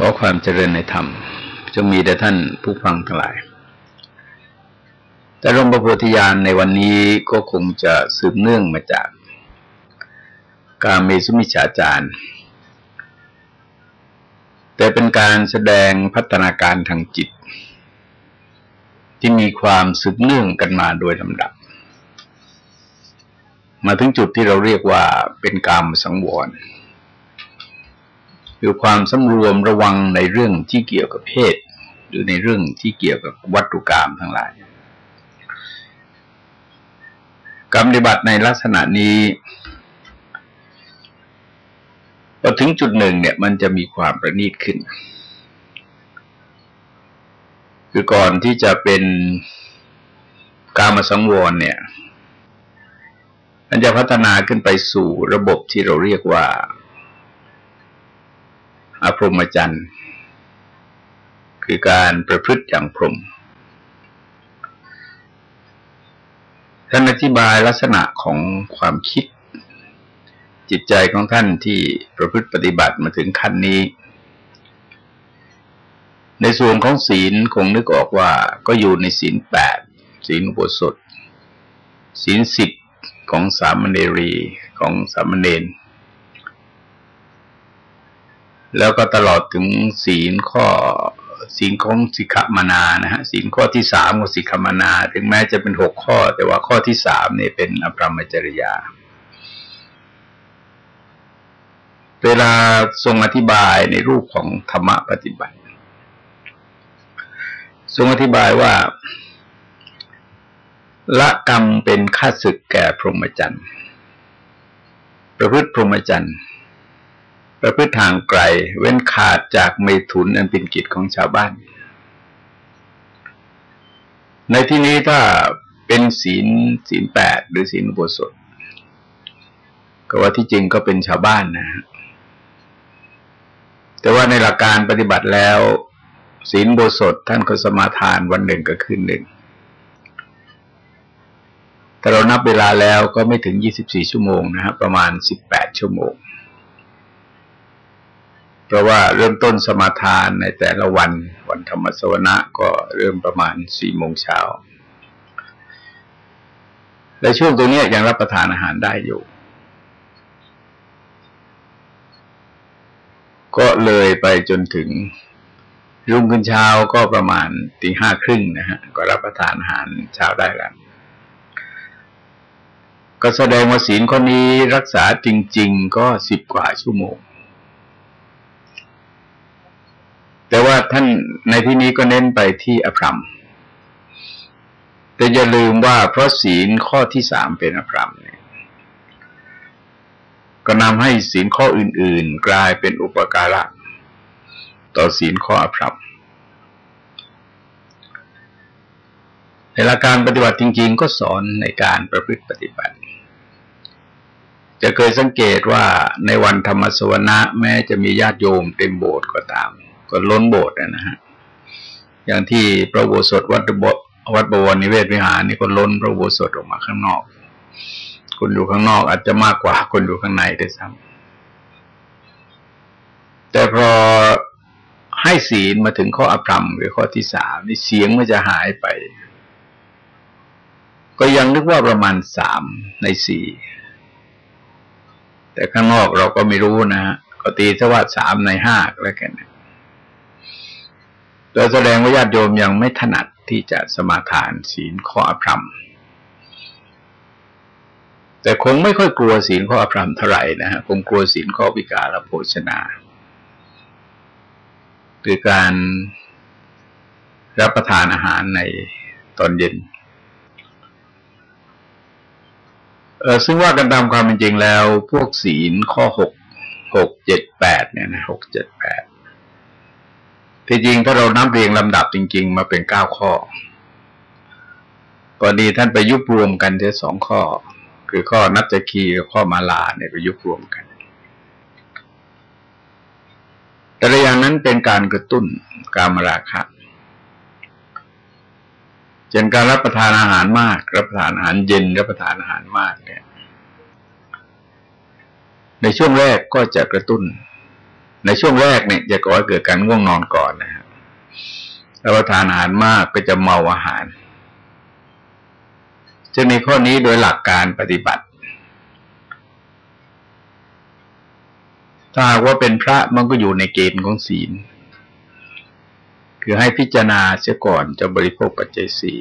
ขอความเจริญในธรรมจงมีแด่ท่านผู้ฟังทั้งหลาย แต่รมประโพธิญาณในวันนี้ก็คงจะสืบเนื่องมาจาก การเมสุมิชาจารย์ แต่เป็นการแสดงพัฒนาการทางจิต ที่มีความสืบเนื่องกันมาโดยลำดับ มาถึงจุดที่เราเรียกว่าเป็นกามสังวร คือความสำรวมระวังในเรื่องที่เกี่ยวกับเพศ หรือในเรื่องที่เกี่ยวกับวัตถุกรรมทั้งหลายการปฏิบัติในลักษณะนี้พอถึงจุดหนึ่งเนี่ยมันจะมีความประณีตขึ้น คือก่อนที่จะเป็นการมาสังวรเนี่ย มันจะพัฒนาขึ้นไปสู่ระบบที่เราเรียกว่า อภรมจันทร์คือการประพฤติอย่างพรหมท่านอธิบายลักษณะของความคิด จิตใจของท่านที่ประพฤติปฏิบัติมาถึงขั้นนี้ ในส่วนของศีลคงนึกออกว่าก็อยู่ในศีลแปดศีลอุโบสถศีลสิบของสามเณรีของสามเณร แล้วก็ตลอดถึงศีลข้อศีลของสิกขามานานะฮะศีลข้อที่สามของสิกขามานา ถึงแม้จะเป็นหกข้อ แต่ว่าข้อที่สามเนี่ยเป็นอภรรมจริยา เวลาทรงอธิบายในรูปของธรรมะปฏิบัติ ทรงอธิบายว่า ละกรรมเป็นค่าศึกแก่พรหมจรรย์ประพฤติพรหมจรรย์ ประพฤติทางไกล เว้นขาดจากเมถุนอันเป็นกิจของชาวบ้าน ในที่นี้ถ้าเป็นศีลศีลแปดหรือศีลอุโบสถก็ว่าที่จริงก็เป็นชาวบ้านนะฮะแต่ว่าในหลักการปฏิบัติแล้ว ศีลโบสถท่านก็สมาทานวันหนึ่งก็คืนหนึ่ง แต่เรานับเวลาแล้วก็ไม่ถึงยี่สิบสี่ชั่วโมงนะฮะประมาณสิบแปดชั่วโมง เพราะว่าเริ่มต้นสมาทานในแต่ละวันวันธรรมสวนะก็เริ่มประมาณสี่โมงเช้าและช่วงตรงนี้ยังรับประทานอาหารได้อยู่ ก็เลยไปจนถึงรุ่งขึ้นเช้าก็ประมาณตีห้าครึ่งนะฮะ ก็รับประทานอาหารเช้าได้แล้วก็แสดงว่าศีลข้อนี้รักษาจริง ๆ ก็สิบกว่าชั่วโมง แต่ว่าท่านในที่นี้ก็เน้นไปที่อภรรมแต่อย่าลืมว่าเพราะศีลข้อที่สามเป็นอภรรมเนี่ยก็นำให้ศีลข้ออื่น ๆ กลายเป็นอุปการะต่อศีลข้ออภรรมในหลักการปฏิบัติจริง ๆ ก็สอนในการประพฤติปฏิบัติ จะเคยสังเกตว่าในวันธรรมสวนะแม้จะมีญาติโยมเต็มโบสถ์ก็ตาม ก็ล้นโบสถ์นะฮะอย่างที่พระโบสถวัดบวัดบวรนิเวศวิหารนี่ก็ล้นพระโบสถออกมาข้างนอก คนอยู่ข้างนอกอาจจะมากกว่าคนอยู่ข้างในด้วยซ้ำแต่พอให้ศีลมาถึงข้ออภรรมหรือข้อที่สามนี่เสียงมันจะหายไป ก็ยังนึกว่าประมาณสามในสี่แต่ข้างนอกเราก็ไม่รู้นะฮะก็ตีสวัสดสามในห้าแล้วกันนะ แสดงว่าญาติโยมยังไม่ถนัดที่จะสมาทานศีลข้ออภรรมแต่คงไม่ค่อยกลัวศีลข้ออภรรมเท่าไหร่นะฮะคงกลัวศีลข้อวิการโภชนาคือการรับประทานอาหารในตอนเย็นเออซึ่งว่ากันตามความเป็นจริงแล้ว พวกศีลข้อหกหกเจ็ดแปดเนี่ยนะหกเจ็ดแปด ที่จริงถ้าเรานับเรียงลำดับจริง ๆ มาเป็นเก้าข้อพอดีท่านไปยุบรวมกันเท่สองข้อ คือข้อนับจคีกับข้อมาลาเนี่ยไปยุบรวมกัน แต่ละอย่างนั้นเป็นการกระตุ้นการมราคะเช่นการรับประทานอาหารมาก รับประทานอาหารเย็นรับประทานอาหารมากเนี่ย ในช่วงแรกก็จะกระตุ้น ในช่วงแรกเนี่ยจะก่อให้เกิดการง่วงนอนก่อนนะครับแล้วทานอาหารมากก็จะเมาอาหาร จะมีข้อนี้โดยหลักการปฏิบัติ ถ้าหากว่าเป็นพระมันก็อยู่ในเกณฑ์ของศีล คือให้พิจารณาเสียก่อนจะบริโภคปัจจัยสี่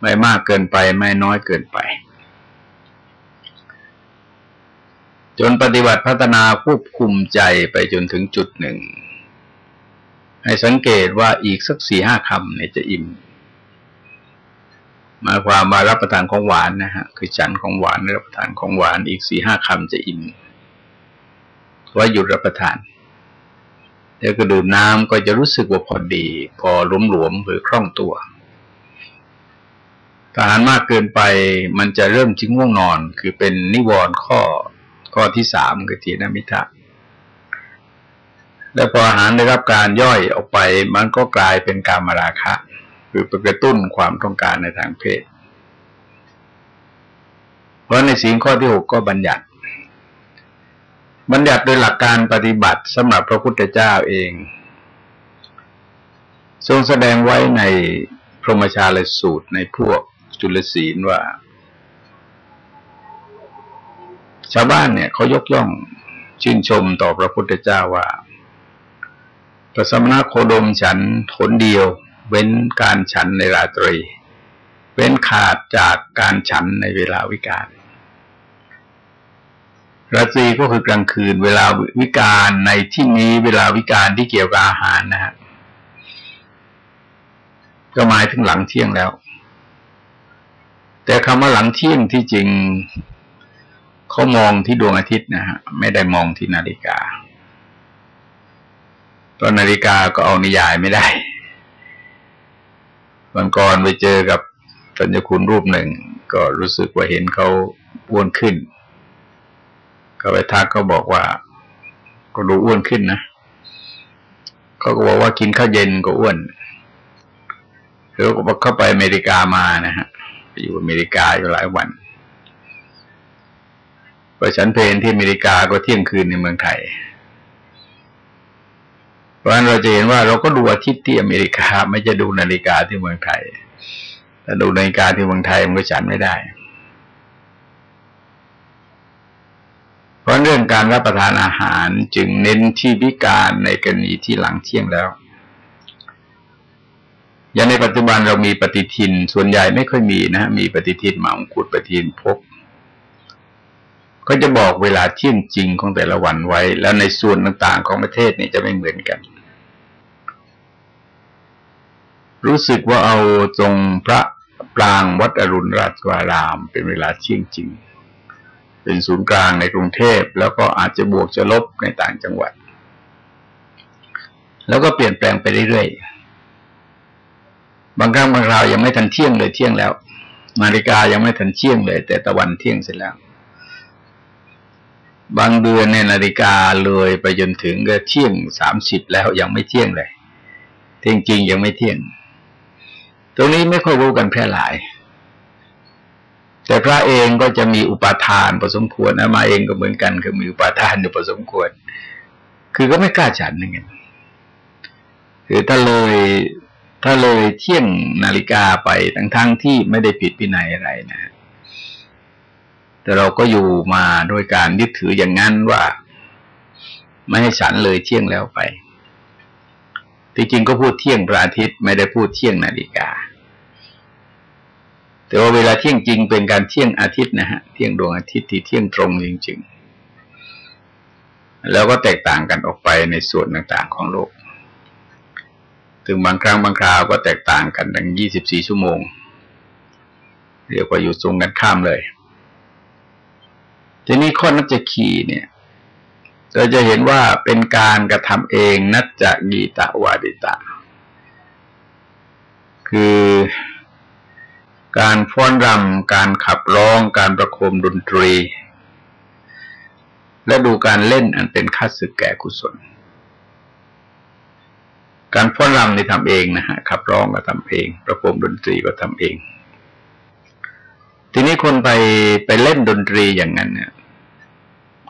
ไม่มากเกินไปไม่น้อยเกินไป จนปฏิบัติพัฒนาควบคุมใจไปจนถึงจุดหนึ่ง ให้สังเกตว่าอีกสักสี่ห้าคำเนี่ยจะอิ่มมาความมารับประทานของหวานนะฮะคือฉันของหวานรับประทานของหวานอีกสี่ห้าคำจะอิ่มว่าหยุดรับประทานแล้วก็ดื่มน้ำก็จะรู้สึกว่าพอดี พอหลวมหรือคล่องตัวทหารมากเกินไปมันจะเริ่มจิ้งง่วงนอน คือเป็นนิวรณ์ข้อ ข้อที่สามคือทีนมิทะแล้วพออาหารได้รับการย่อยออกไปมันก็กลายเป็นการมาราคะ คือไปกระตุ้นความต้องการในทางเพศ เพราะในสิ่งข้อที่หกก็บัญญัติ บัญญัติโดยหลักการปฏิบัติสำหรับพระพุทธเจ้าเอง ทรงแสดงไว้ในพรหมชาลสูตรในพวกจุลศีลว่า ชาวบ้านเนี่ยเขายกย่องชื่นชมต่อพระพุทธเจ้าว่าพระสมณโคดมฉันทนเดียว เว้นการฉันในราตรี เว้นขาดจากการฉันในเวลาวิกาลราตรีก็คือกลางคืน เวลาวิกาลในที่นี้เวลาวิกาลที่เกี่ยวกับอาหารนะฮะก็หมายถึงหลังเที่ยงแล้ว แต่คำว่าหลังเที่ยงที่จริง เขามองที่ดวงอาทิตย์นะฮะไม่ได้มองที่นาฬิกาตอนนาฬิกาก็เอานิยายไม่ได้วันก่อนไปเจอกับสัญญคุณรูปหนึ่ง ก็รู้สึกว่าเห็นเขาอ้วนขึ้น ก็ไปทักเขาบอกว่า ก็ดูอ้วนขึ้นนะเขาก็บอกว่ากินข้าวเย็นก็อ้วนแล้วก็เข้าไปอเมริกามานะฮะอยู่อเมริกาอยู่หลายวัน พอฉันเพลนที่อเมริกาก็เที่ยงคืนในเมืองไทย เพราะฉะนั้นเราจะเห็นว่าเราก็ดูอาทิตย์ที่อเมริกา ไม่จะดูนาฬิกาที่เมืองไทยแต่ดูนาฬิกาที่เมืองไทยมันก็ฉันไม่ได้ เพราะเรื่องการรับประทานอาหารจึงเน้นที่วิการในกรณีที่หลังเที่ยงแล้วอย่างในปัจจุบันเรามีปฏิทิน ส่วนใหญ่ไม่ค่อยมีนะ มีปฏิทินหมาองคุดปฏิทินพก ก็จะบอกเวลาเที่ยงจริงของแต่ละวันไว้ แล้วในส่วนต่างๆ ของประเทศนี่จะไม่เหมือนกัน รู้สึกว่าเอาตรงพระปรางวัดอรุณราชวาราม เป็นเวลาเที่ยงจริง เป็นศูนย์กลางในกรุงเทพ แล้วก็อาจจะบวกจะลบในต่างจังหวัด แล้วก็เปลี่ยนแปลงไปเรื่อยๆ บางครั้งบางคราวยังไม่ทันเที่ยงเลยเที่ยงแล้วนาฬิกายังไม่ทันเที่ยงเลย แต่ตะวันเที่ยงเสร็จแล้ว บางเดือนในนาฬิกาเลยไปจนถึงก็เที่ยงสามสิบแล้วยังไม่เที่ยงเลยเที่ยงจริงยังไม่เที่ยง ตรงนี้ไม่ค่อยรู้กันแพร่หลาย แต่พระเองก็จะมีอุปาทานพอสมควรนะมาเองก็เหมือนกันคือมีอุปาทานอยู่พอสมควร คือก็ไม่กล้าฉันนั่นเองคือถ้าเลยถ้าเลยเที่ยงนาฬิกาไปทั้งๆทที่ไม่ได้ผิดพินัยอะไรนะ แต่เราก็อยู่มาโดยการยึดถืออย่างนั้นว่า ไม่ให้ฉันเลยเที่ยงแล้วไป ที่จริงก็พูดเที่ยงพระอาทิตย์ไม่ได้พูดเที่ยงนาฬิกา แต่ว่าเวลาเที่ยงจริงเป็นการเที่ยงอาทิตย์นะฮะ เที่ยงดวงอาทิตย์ที่เที่ยงตรงจริง ๆ แล้วก็แตกต่างกันออกไปในส่วนต่างๆของโลก ถึงบางครั้งบางคราวก็แตกต่างกันทั้งยี่สิบสี่ชั่วโมง เรียกว่าอยู่ตรงกันข้ามเลย ทีนี้ข้อนัจคีเนี่ย เราจะเห็นว่าเป็นการกระทำเองนัจจกีตาวาดิตาคือการฟ้อนรำการขับร้องการประโคมดนตรี และดูการเล่นอันเป็นค่าศึกแก่กุศล การฟ้อนรำนี่ทำเองนะฮะขับร้องก็ทำเอง ประโคมดนตรีก็ทำเอง ทีนี้คนไปไปเล่นดนตรีอย่างนั้นเนี่ย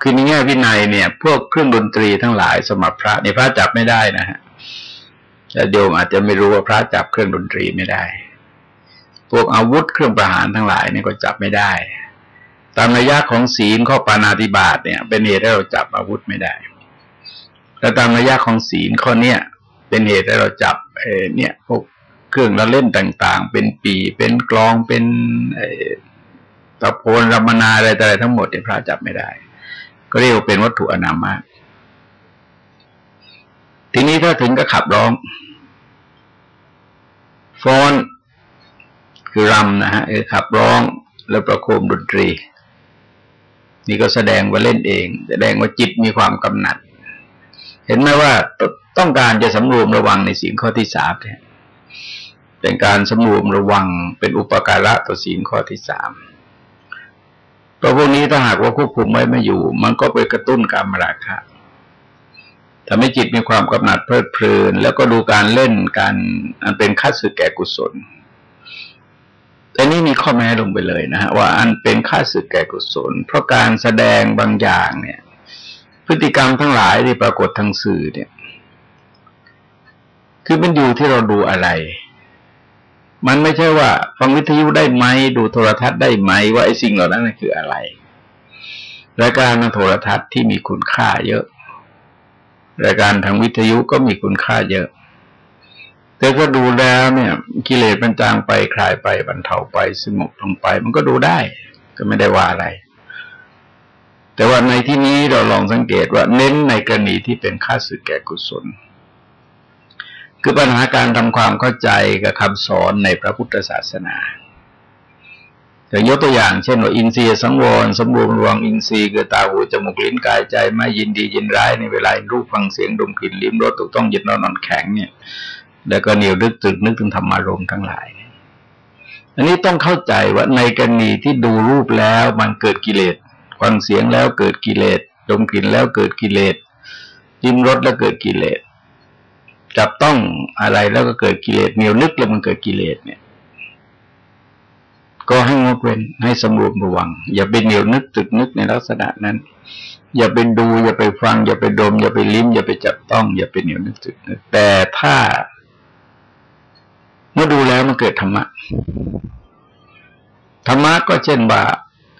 คือในแง่วินัยเนี่ย พวกเครื่องดนตรีทั้งหลายสมับพระในพระจับไม่ได้นะฮะแต่โยมอาจจะไม่รู้ว่าพระจับเครื่องดนตรีไม่ได้ พวกอาวุธเครื่องประหารทั้งหลายนี่ก็จับไม่ได้ ตามระยะของศีลข้อปานาติบาตเนี่ย เป็นเหตุให้เราจับอาวุธไม่ได้แต่ตามระยะของศีลข้อเนี้ยเป็นเหตุให้เราจับเอเนี่ยพวกเครื่องละเล่นต่าง ๆ เป็นปีเป็นกลองเป็น ตะโพนรมนาอะไรอะไรทั้งหมดเนี่ยพระจับไม่ได้ ก็เรียกว่าเป็นวัตถุอนามะทีนี้ถ้าถึงก็ขับร้องฟ้อนคือรำนะฮะขับร้องแล้วประโคมดนตรี นี่ก็แสดงว่าเล่นเอง แสดงว่าจิตมีความกำหนัด เห็นไหมว่าต้องการจะสำรวมระวังในสิ่งข้อที่สามเนี่ยเป็นการสำรวมระวังเป็นอุปการะต่อสิ่งข้อที่สาม เพราะพวกนี้ถ้าหากว่าควบคุมไว้ไม่อยู่ มันก็ไปกระตุ้นการมราคะทำให้จิตมีความกำหนัดเพลิดเพลิน แล้วก็ดูการเล่นการอันเป็นค่าสึกแก่กุศลแต่นี่มีข้อแม้ลงไปเลยนะฮะว่าอันเป็นค่าสึกแก่กุศล เพราะการแสดงบางอย่างเนี่ย พฤติกรรมทั้งหลายที่ปรากฏทางสื่อเนี่ย คือมันอยู่ที่เราดูอะไร มันไม่ใช่ว่า ฟังวิทยุได้ไหม ดูโทรทัศน์ได้ไหม ว่าไอ้สิ่งเหล่านั้นคืออะไร รายการทางโทรทัศน์ที่มีคุณค่าเยอะ รายการทางวิทยุก็มีคุณค่าเยอะ แต่ก็ดูแล้วเนี่ย กิเลสมันจางไปคลายไปบรรเทาไปสงบลงไป มันก็ดูได้ ก็ไม่ได้ว่าอะไร แต่ว่าในที่นี้เราลองสังเกตว่าเน้นในกรณีที่เป็นค่าสึกแก่กุศล คือปัญหาการทำความเข้าใจกับคำสอนในพระพุทธศาสนาอย่ยกตัวอย่างเช่นว่าอินทรีย์สังวรสมบูรณ์รวงอินทรีย์คือตาหูจมูกลิ้นกายใจไม่ยินดียินร้ายในเวลารูปฟังเสียงดมกลิ่นลิ้มรสถูกต้องยึดนอนนอนแข็งเนี่ยแล้วก็เหนียวดึกตึกนึกถึงธรรมารมทั้งหลาย อันนี้ต้องเข้าใจว่าในกรณีที่ดูรูปแล้วมันเกิดกิเลสฟังเสียงแล้วเกิดกิเลสดมกลิ่นแล้วเกิดกิเลสยิ้มรสแล้วเกิดกิเลส จับต้องอะไรแล้วก็เกิดกิเลสเหนียวนึกแล้วมันเกิดกิเลสเนี่ย ก็ให้งดเว้นให้สำรวมระวัง อย่าไปเหนียวนึกตึกนึกในลักษณะนั้น อย่าไปดู อย่าไปฟัง อย่าไปดม อย่าไปลิ้ม อย่าไปจับต้อง อย่าไปเหนียวนึกตึกนึกแต่ถ้า เมื่อดูแล้วมันเกิดธรรมะธรรมะก็เช่นว่า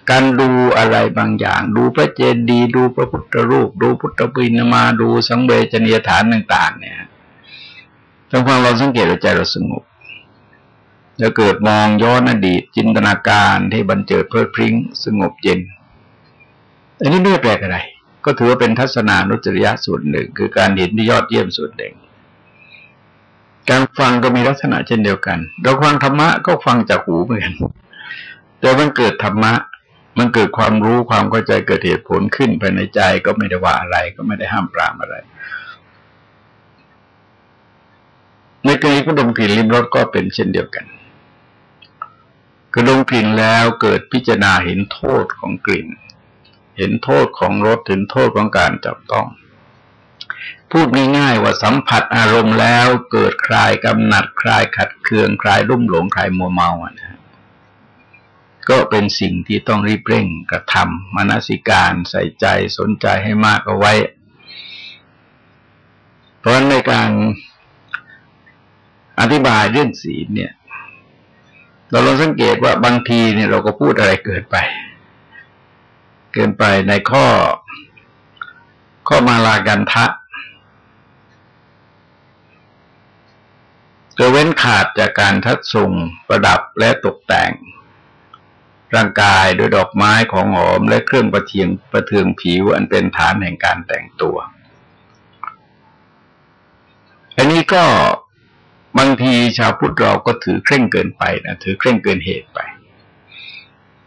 การดูอะไรบางอย่าง ดูพระเจดีย์ดูพระพุทธรูป ดูพุทธปิณมาดูสังเวชนียฐานต่าง ๆ เนี่ย ทำความเราสังเกตใจเราสงบแล้วเกิดมองย้อนอดีตจินตนาการที่บันเจิดเพลิดพริ้งสงบเย็น อันนี้ไม่แปลกอะไร ก็ถือว่าเป็นทัศนานุจริยะส่วนหนึ่ง คือการเห็นที่ยอดเยี่ยมส่วนหนึ่ง การฟังก็มีลักษณะเช่นเดียวกัน เราฟังธรรมะก็ฟังจากหูเหมือนกันแต่มันเกิดธรรมะ มันเกิดความรู้ความเข้าใจเกิดเหตุผลขึ้นภายในใจก็ไม่ได้ว่าอะไร ก็ไม่ได้ห้ามปรามอะไร ในกรณีของดมกลิ่นลิ้มรสก็เป็นเช่นเดียวกันกระดมกลิ่นแล้วเกิดพิจารณาเห็นโทษของกลิ่น เห็นโทษของรสเห็นโทษของการจับต้อง พูดง่ายๆว่าสัมผัสอารมณ์แล้วเกิดคลายกำหนัดคลายขัดเคืองคลายรุ่มหลงคลายมัวเมาอะนะก็เป็นสิ่งที่ต้องรีบเร่งกระทำมนสิการใส่ใจสนใจให้มากเอาไว้ เพราะในการ อธิบายเรื่องศีลเนี่ย เราลองสังเกตว่าบางทีเนี่ยเราก็พูดอะไรเกินไป เกินไปในข้อ ข้อมาลากันทะจะเว้นขาดจากการทัดส่งประดับและตกแต่ง ร่างกายด้วยดอกไม้ของหอมและเครื่องประเทียงประเทืองผิวอันเป็นฐานแห่งการแต่งตัว อันนี้ก็ บางทีชาวพุทธเราก็ถือเคร่งเกินไปนะถือเคร่งเกินเหตุไป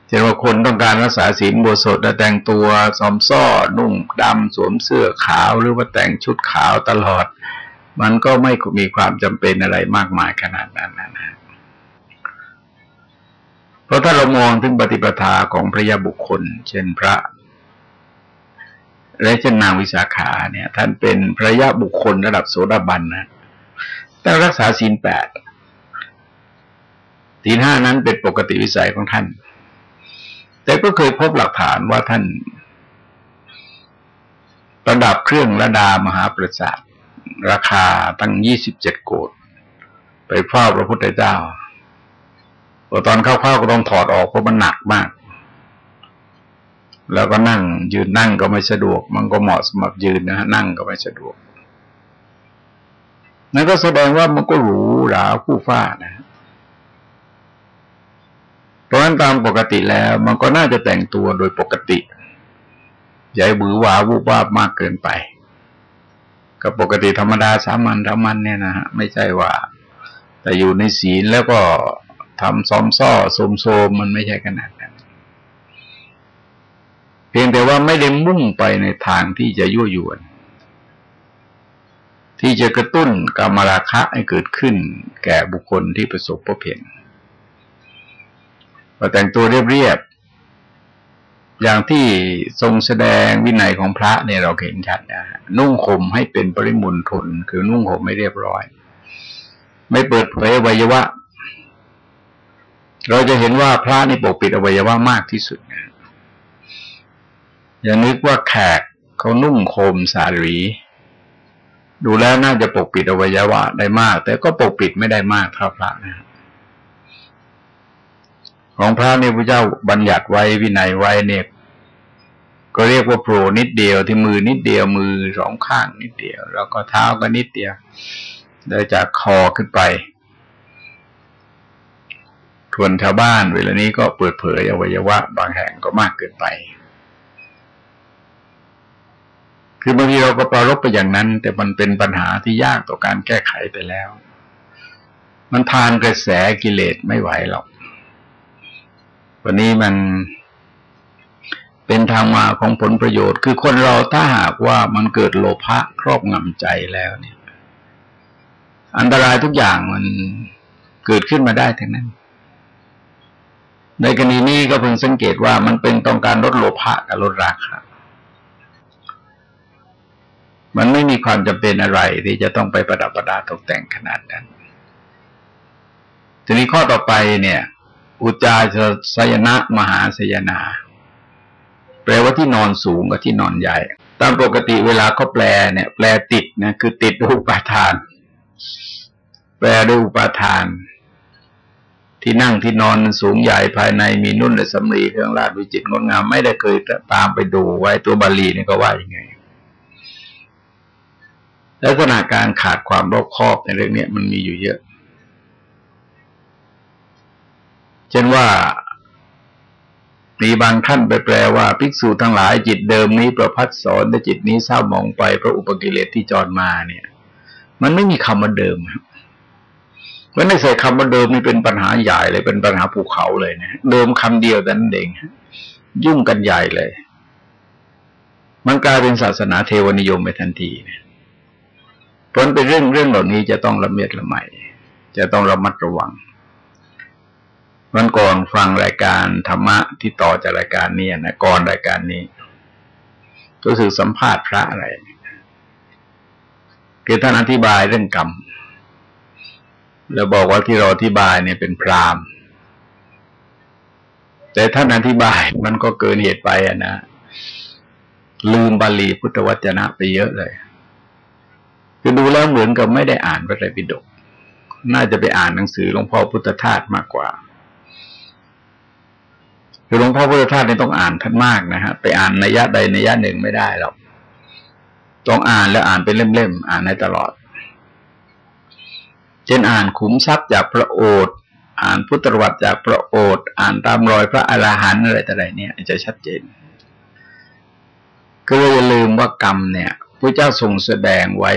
เช่นว่าคนต้องการรักษาศีลบวชสดแต่งตัวซอมซ้อนุ่งดำสวมเสื้อขาวหรือว่าแต่งชุดขาวตลอด มันก็ไม่มีความจำเป็นอะไรมากมายขนาดนั้นนะเพราะถ้าเรามองถึงปฏิปทาของพระยาบุคคล เช่นพระและเช่นนางวิสาขาเนี่ย ท่านเป็นพระยาบุคคลระดับโสดาบันนะ ต้องรักษาศีลแปดศีลห้านั้นเป็นปกติวิสัยของท่าน แต่ก็เคยพบหลักฐานว่าท่านประดับเครื่องระดามหาประสาทราคาตั้งยี่สิบเจ็ดโกดไปเฝ้าพระพุทธเจ้าตอนเข้าๆก็ต้องถอดออกเพราะมันหนักมาก แล้วก็นั่งยืนนั่งก็ไม่สะดวก มันก็เหมาะสำหรับยืนนะฮะนั่งก็ไม่สะดวก นั่นก็แสดงว่ามันก็หรูหราคู่ฟ้านะเพราะฉะนั้นตามปกติแล้ว มันก็น่าจะแต่งตัวโดยปกติใหญ่บือหวาวุบวาบมากเกินไป ก็ปกติธรรมดาสามัญธรรมันเนี่ยนะฮะไม่ใช่ว่า แต่อยู่ในศีลแล้วก็ทำซ้อมซ้อโสมโซมมันไม่ใช่ขนาดนั้นเพียงแต่ว่าไม่ได้มุ่งไปในทางที่จะยั่วยวน ที่จะกระตุ้นกรรมราคะให้เกิดขึ้น แก่บุคคลที่ประสบพบเห็นพอแต่งตัวเรียบๆอย่างที่ทรงแสดงวินัยของพระเนี่ยเราเห็นชัดนะนุ่งห่มให้เป็นปริมุนทนคือนุ่งห่มไม่เรียบร้อย ไม่เปิดเผยอวัยวะ เราจะเห็นว่าพระนี่ปกปิดอวัยวะมากที่สุดนะอย่านึกว่าแขกเขานุ่งโคมสารี ดูแล้วน่าจะปกปิดอวัยวะได้มาก แต่ก็ปกปิดไม่ได้มากเท่าพระนะของพระเนี่ยพระเจ้าบัญญัติไว้วินัยไว้เนี่ยก็เรียกว่าโผล่นิดเดียวที่มือนิดเดียวมือสองข้างนิดเดียว แล้วก็เท้าก็นิดเดียวโดยจากคอขึ้นไปทวนชาวบ้านเวลานี้ก็เปิดเผยอวัยวะบางแห่งก็มากเกินไป คือบางทีเราก็ปรารบไปอย่างนั้น แต่มันเป็นปัญหาที่ยากต่อการแก้ไขไปแล้ว มันทานกระแสกิเลสไม่ไหวหรอกวันนี้มันเป็นทางมาของผลประโยชน์ คือคนเราถ้าหากว่ามันเกิดโลภะครอบงำใจแล้วเนี่ย อันตรายทุกอย่างมันเกิดขึ้นมาได้ทั้งนั้น ในกรณีนี้ก็เพิ่งสังเกตว่ามันเป็นต้องการลดโลภะกับลดราคา มันไม่มีความจำเป็นอะไรที่จะต้องไปประดับประดาตกแต่งขนาดนั้นทีนี้ข้อต่อไปเนี่ย อุจาสยนะมหาสยนา แปลว่าที่นอนสูงกับที่นอนใหญ่ ตามปกติเวลาเขาแปลเนี่ย แปลติดนะคือติดด้วยอุปาทาน แปลด้วยอุปาทาน ที่นั่งที่นอนสูงใหญ่ภายในมีนุ่นและสำลีเครื่องราชวิจิตรงดงาม ไม่ได้เคยตามไปดูไว้ตัวบาลีเนี่ยก็ว่าอย่างไง ลักษณะการขาดความรอบคอบในเรื่องนี้มันมีอยู่เยอะ เช่นว่ามีบางท่านไปแปลว่า ภิกษุทั้งหลายจิตเดิมนี้ประพัดสอนแต่จิตนี้เศร้ามองไปเพราะอุปกิเลสที่จรมาเนี่ย มันไม่มีคำว่าเดิมครับเมื่อในใส่คำว่าเดิมนี่เป็นปัญหาใหญ่เลยเป็นปัญหาภูเขาเลยนะเดิมคำเดียวแต่นั้นเองยุ่งกันใหญ่เลย มันกลายเป็นศาสนาเทวนิยมไปทันทีเนี่ย เพราะเป็นเรื่องเรื่องเหล่านี้จะต้องละเมียดละไมจะต้องระมัดระวังวันก่อนฟังรายการธรรมะที่ต่อจากรายการนี้นะก่อนรายการนี้ก็คือสัมภาษณ์พระอะไรคือท่านอธิบายเรื่องกรรม แล้วบอกว่าที่เราอธิบายเนี่ยเป็นพรามแต่ท่านอธิบายมันก็เกินเหตุไปอะนะลืมบาลีพุทธวจนะไปเยอะเลย คือดูแล้วเหมือนกับไม่ได้อ่านพระไตรปิฎกน่าจะไปอ่านหนังสือหลวงพ่อพุทธทาสมากกว่าคือหลวงพ่อพุทธทาสเนี่ยต้องอ่านท่านมากนะฮะไปอ่านในยะใดในยะหนึ่งไม่ได้หรอกต้องอ่านแล้วอ่านเป็นเล่มๆอ่านในตลอด เช่นอ่านขุมทรัพย์จากพระโอษฐ์อ่านพุทธประวัติจากพระโอษฐ์อ่านตามรอยพระอรหันต์อะไรต่ออะไรเนี่ยจะชัดเจนก็อย่าลืมว่ากรรมเนี่ยพระเจ้าทรงแสดงไว้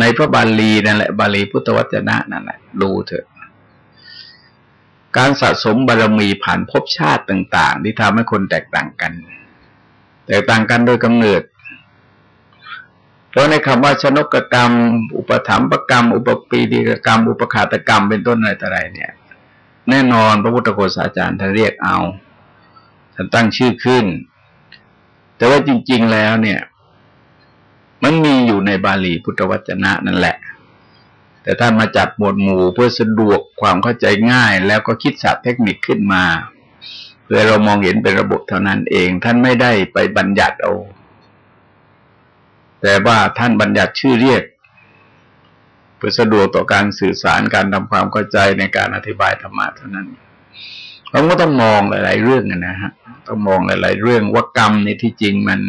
ในพระบาลีนั่นแหละ บาลีพุทธวจนะนั่นแหละดูเถอะ การสะสมบารมีผ่านภพชาติต่าง ๆ ที่ทำให้คนแตกต่างกัน แตกต่างกันโดยกำเนิด เพราะในคำว่าชนกกรรม อุปถัมภกรรม อุปปีดีกรรม อุปขาตกรรมเป็นต้นอะไรต่ออะไรเนี่ย แน่นอนพระพุทธโฆษาจารย์ท่านเรียกเอาท่านตั้งชื่อขึ้น แต่ว่าจริง ๆ แล้วเนี่ย มันมีอยู่ในบาลีพุทธวจนะนั่นแหละ แต่ท่านมาจัดหมวดหมู่เพื่อสะดวกความเข้าใจง่าย แล้วก็คิดศาสตร์เทคนิคขึ้นมา เพื่อเรามองเห็นเป็นระบบเท่านั้นเอง ท่านไม่ได้ไปบัญญัติเอา แต่ว่าท่านบัญญัติชื่อเรียก เพื่อสะดวกต่อการสื่อสารการทำความเข้าใจในการอธิบายธรรมะเท่านั้นเราก็ต้องมองหลาย ๆ เรื่องนะฮะ ต้องมองหลาย ๆ เรื่องว่ากรรมในที่จริงมัน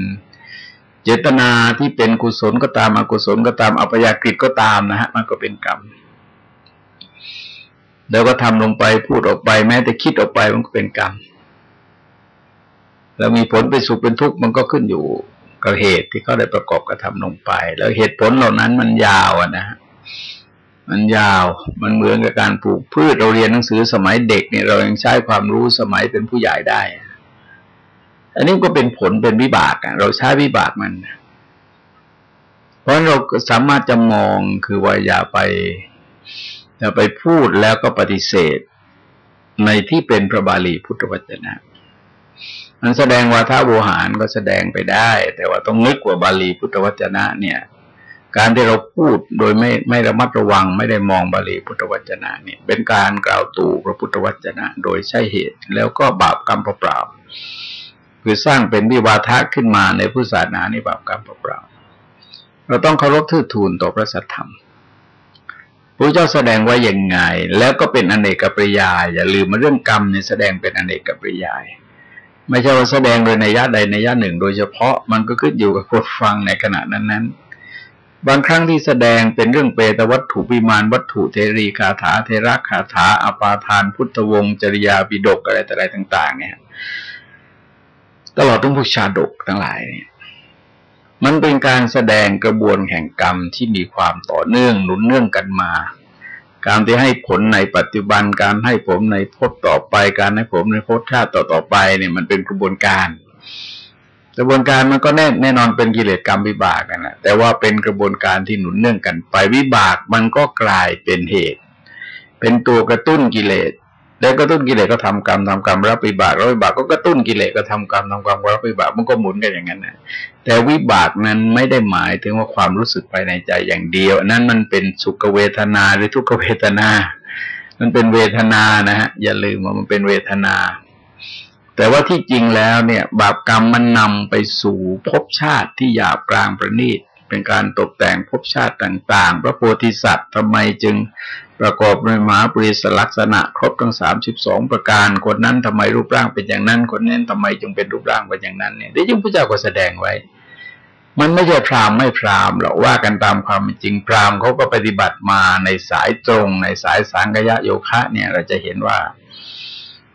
เจตนาที่เป็นกุศลก็ตามอกุศลก็ตามอัปยากฤิก็ตามนะฮะมันก็เป็นกรรม แล้วก็ทำลงไปพูดออกไปแม้แต่คิดออกไปมันก็เป็นกรรม แล้วมีผลเป็นสุขเป็นทุกข์มันก็ขึ้นอยู่กับเหตุที่เขาได้ประกอบกระทำลงไป แล้วเหตุผลเหล่านั้นมันยาวอะนะมันยาว มันเหมือนกับการปลูกพืชเราเรียนหนังสือสมัยเด็กเนี่ยเรายังใช้ความรู้สมัยเป็นผู้ใหญ่ได้ อันนี้ก็เป็นผลเป็นวิบากอะเราใช้วิบากมัน เพราะเราสามารถจะมองคือว่าอย่าไปอย่าไปพูดแล้วก็ปฏิเสธ ในที่เป็นพระบาลีพุทธวจนะมันแสดงวาทะโวหารก็แสดงไปได้ แต่ว่าต้องนึกว่าบาลีพุทธวจนะ เนี่ย การที่เราพูดโดยไม่ไม่ระมัดระวังไม่ได้มองบาลีพุทธวจนะเนี่ย เป็นการกล่าวตู่พระพุทธวจนะ โดยใช่เหตุ แล้วก็บาปกรรมเปล่า คือสร้างเป็นวิวาทะขึ้นมาในพุทธศาสนาในบาปกรรมเปล่าเราต้องเคารพทื่อทูลต่อพระสัทธรรมพระเจ้าแสดงว่าอย่างไง แล้วก็เป็นอนเนกปริยาย อย่าลืมมาเรื่องกรรมเนี่ยแสดงเป็นอนเนกปริยาย ไม่ใช่ว่าแสดงโดยในญาใดในญาหนึ่ง โดยเฉพาะมันก็ขึ้นอยู่กับคนฟังในขณะนั้นนั้นบางครั้งที่แสดงเป็นเรื่องเปตวัตถุวิมานวัตถุเทรีคาถาเทระคาถาอปาทานพุทธวงศ์จริยาปิดกอะไรต่ออะไรต่าง ๆ เนี่ย ตลอดทั้งพวกชาดกทั้งหลายเนี่ยมันเป็นการแสดงกระบวนแห่งกรรมที่มีความต่อเนื่องหนุนเนื่องกันมา การที่ให้ผลในปัจจุบันการให้ผลในพจต่อไป การให้ผลในพจชาติต่อต่อไปเนี่ยมันเป็นกระบวนการ กระบวนการมันก็แน่แน่นอนเป็นกิเลสกรรมวิบากกันนะแต่ว่าเป็นกระบวนการที่หนุนเนื่องกันไปวิบากมันก็กลายเป็นเหตุ เป็นตัวกระตุ้นกิเลส แล้วกระตุ้นกิเลสก็ทำกรรมทำกรรมรับวิบากรับวิบากก็กระตุ้นกิเลสก็ทำกรรมทำกรรมรับวิบากมันก็หมุนกันอย่างนั้นนะแต่วิบากนั้นไม่ได้หมายถึงว่าความรู้สึกภายในใจอย่างเดียว นั้นมันเป็นสุขเวทนาหรือทุกขเวทนา มันเป็นเวทนานะฮะอย่าลืมว่ามันเป็นเวทนา แต่ว่าที่จริงแล้วเนี่ย บาปกรรมมันนำไปสู่ภพชาติที่หยาบกลางประณีต เป็นการตกแต่งภพชาติต่าง ๆ พระโพธิสัตว์ทำไมจึงประกอบด้วยมหาปริศลักษณะ ครบทั้งสามสิบสองประการ คนนั้นทำไมรูปร่างเป็นอย่างนั้น คนนั้นทำไมจึงเป็นรูปร่างเป็นอย่างนั้นเนี่ยได้ยิ่งพระเจ้าก็แสดงไว้ มันไม่ใช่พรามไม่พรามหรอกว่ากันตามความจริงพรามเขาก็ปฏิบัติมาในสายตรง ในสายสังกยะโยคะเนี่ยเราจะเห็นว่า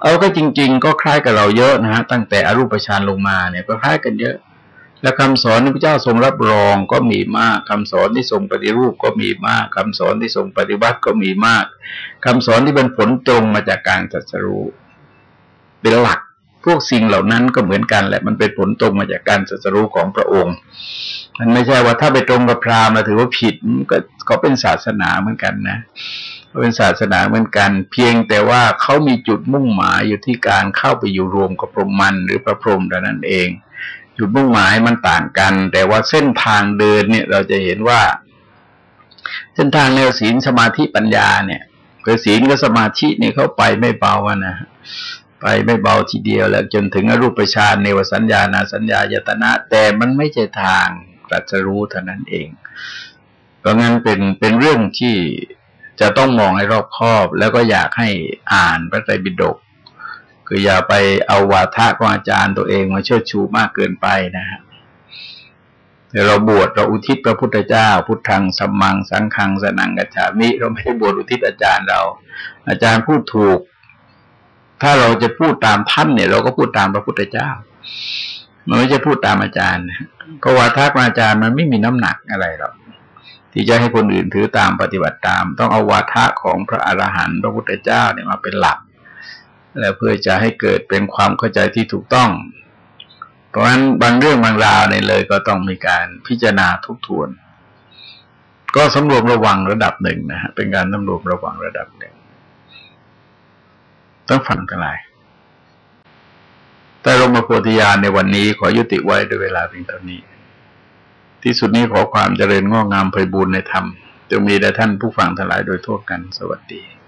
เอาก็จริง ๆ ก็คล้ายกับเราเยอะนะฮะตั้งแต่อรูปฌานลงมาเนี่ยก็คล้ายกันเยอะ และคำสอนที่พระเจ้าทรงรับรองก็มีมากคำสอนที่ทรงปฏิรูปก็มีมากคำสอนที่ทรงปฏิบัติก็มีมากคำสอนที่เป็นผลตรงมาจากการจัดสรู้เป็นหลักพวกสิ่งเหล่านั้นก็เหมือนกันแหละมันเป็นผลตรงมาจากการจัดสรู้ของพระองค์ มันไม่ใช่ว่าถ้าไปตรงกับพราหมณ์ถือว่าผิดก็ก็เป็นศาสนาเหมือนกันนะเป็นศาสนาเหมือนกัน เพียงแต่ว่าเขามีจุดมุ่งหมายอยู่ที่การเข้าไปอยู่รวมกับพรหมมันหรือพระพรหมเท่านั้นเอง จุดมุ่งหมายมันต่างกัน แต่ว่าเส้นทางเดินเนี่ยเราจะเห็นว่า เส้นทางแนวศีลสมาธิปัญญาเนี่ยคือศีลกับสมาธินี่เขาไปไม่เบานะไปไม่เบาทีเดียวแล้วจนถึงอรูปฌานเนวสัญญานาสัญญายตนะ แต่มันไม่ใช่ทางตรัสรู้เท่านั้นเอง เพราะงั้นเป็นเป็นเรื่องที่จะต้องมองให้รอบคอบ แล้วก็อยากให้อ่านพระไตรปิฎก คืออย่าไปเอาวาทะของอาจารย์ตัวเองมาเชิดชูมากเกินไปนะฮะเดี๋ยวเราบวชเราอุทิศพระพุทธเจ้า พุทธังสัมมังสังฆังสนังกัจฉามิเราไม่ได้บวชอุทิศอาจารย์เรา อาจารย์พูดถูก ถ้าเราจะพูดตามท่านเนี่ย เราก็พูดตามพระพุทธเจ้า มันไม่ใช่พูดตามอาจารย์ก็วาทะของอาจารย์มันไม่มีน้ำหนักอะไรหรอกที่จะให้คนอื่นถือตามปฏิบัติตาม ต้องเอาวาทะของพระอรหันต์พระพุทธเจ้าเนี่ยมาเป็นหลัก และเพื่อจะให้เกิดเป็นความเข้าใจที่ถูกต้อง เพราะฉะนั้นบางเรื่องบางราวในเลยก็ต้องมีการพิจารณาทุกทวน ก็สำรวมระวังระดับหนึ่งนะฮะเป็นการสำรวมระวังระดับหนึ่งต้องฟังทั้งหลายแต่ลงมาโพธิญาณในวันนี้ขอยุติไว้ด้วยเวลาเพียงเท่านี้ ที่สุดนี้ขอความเจริญงอกงามไพบูรณ์ในธรรมจะมีแด่ท่านผู้ฟังทั้งหลายโดยทั่วกันสวัสดี